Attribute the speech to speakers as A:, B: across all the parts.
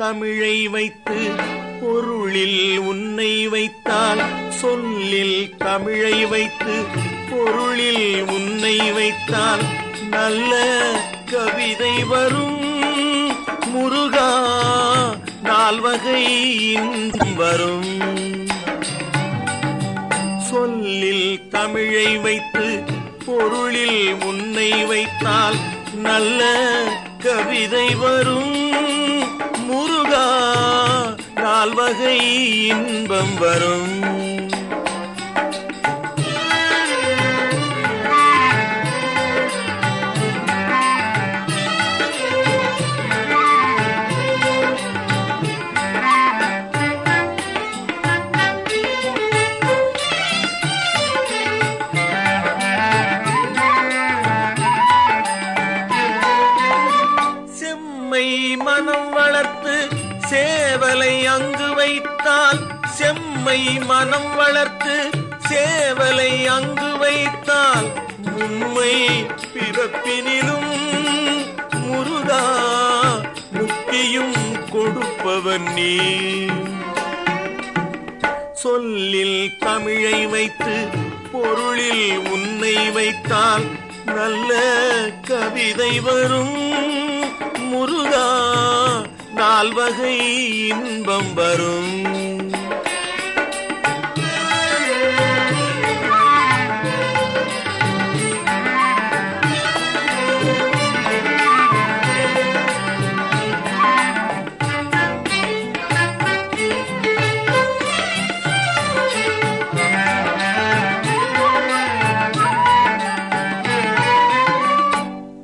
A: தமிழை வைத்து பொருளில் உன்னை வைத்தால் சொல்லில் தமிழை வைத்து பொருளில் உன்னை வைத்தால் நல்ல கவிதை வரும். முருகா நால்வகை வரும். சொல்லில் தமிழை வைத்து பொருளில் உன்னை வைத்தால் நல்ல கவிதை வரும். நால்வகை இன்பம் வரும். மனம் வளர்த்து சேவலை அங்கு வைத்தால் செம்மை மனம் வளர்த்து சேவலை அங்கு வைத்தால் உண்மை பிறப்பினிலும் முருகா முக்தியும் கொடுப்பவன் நீ. சொல்லில் தமிழை வைத்து பொருளில் உன்னை வைத்தால் நல்ல கவிதை வரும் முருகா. நால்வகை இன்பம் வரும்.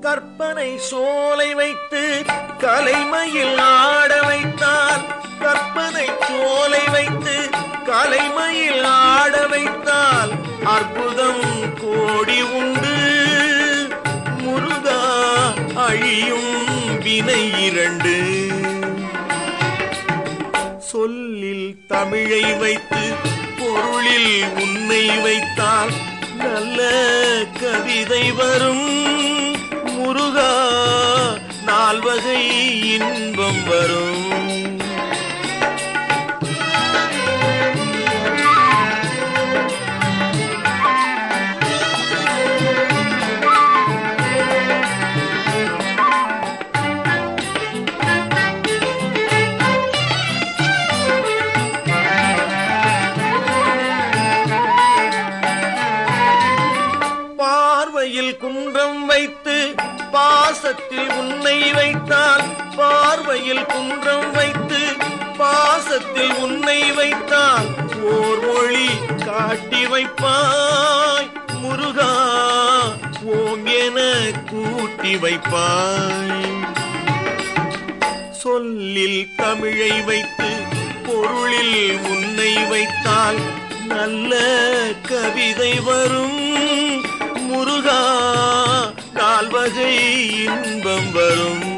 A: கற்பனை சோலை வைத்து கலைமையில் ஆட வைத்தால் கற்பனை சோலை வைத்து கலைமையில் ஆட வைத்தால் அற்புதம் கோடி உண்டு. முருகா அழியும் வினை இரண்டு. சொல்லில் தமிழை வைத்து பொருளில் உன்னை வைத்தால் நல்ல கவிதை வரும். நால்வகை இன்பம் வரும். பார்வையில் குன்றம் வைத்து பாசத்தில் உன்னை வைத்தால் பார்வையில் குன்றம் வைத்து பாசத்தில் உன்னை வைத்தால் ஓர் மொழி காட்டி வைப்பாய். முருகா ஓம் என கூட்டி வைப்பாய். சொல்லில் தமிழை வைத்து பொருளில் உன்னை வைத்தால் நல்ல கவிதை வரும். முருகா நால்வகை இன்பம் வரும்.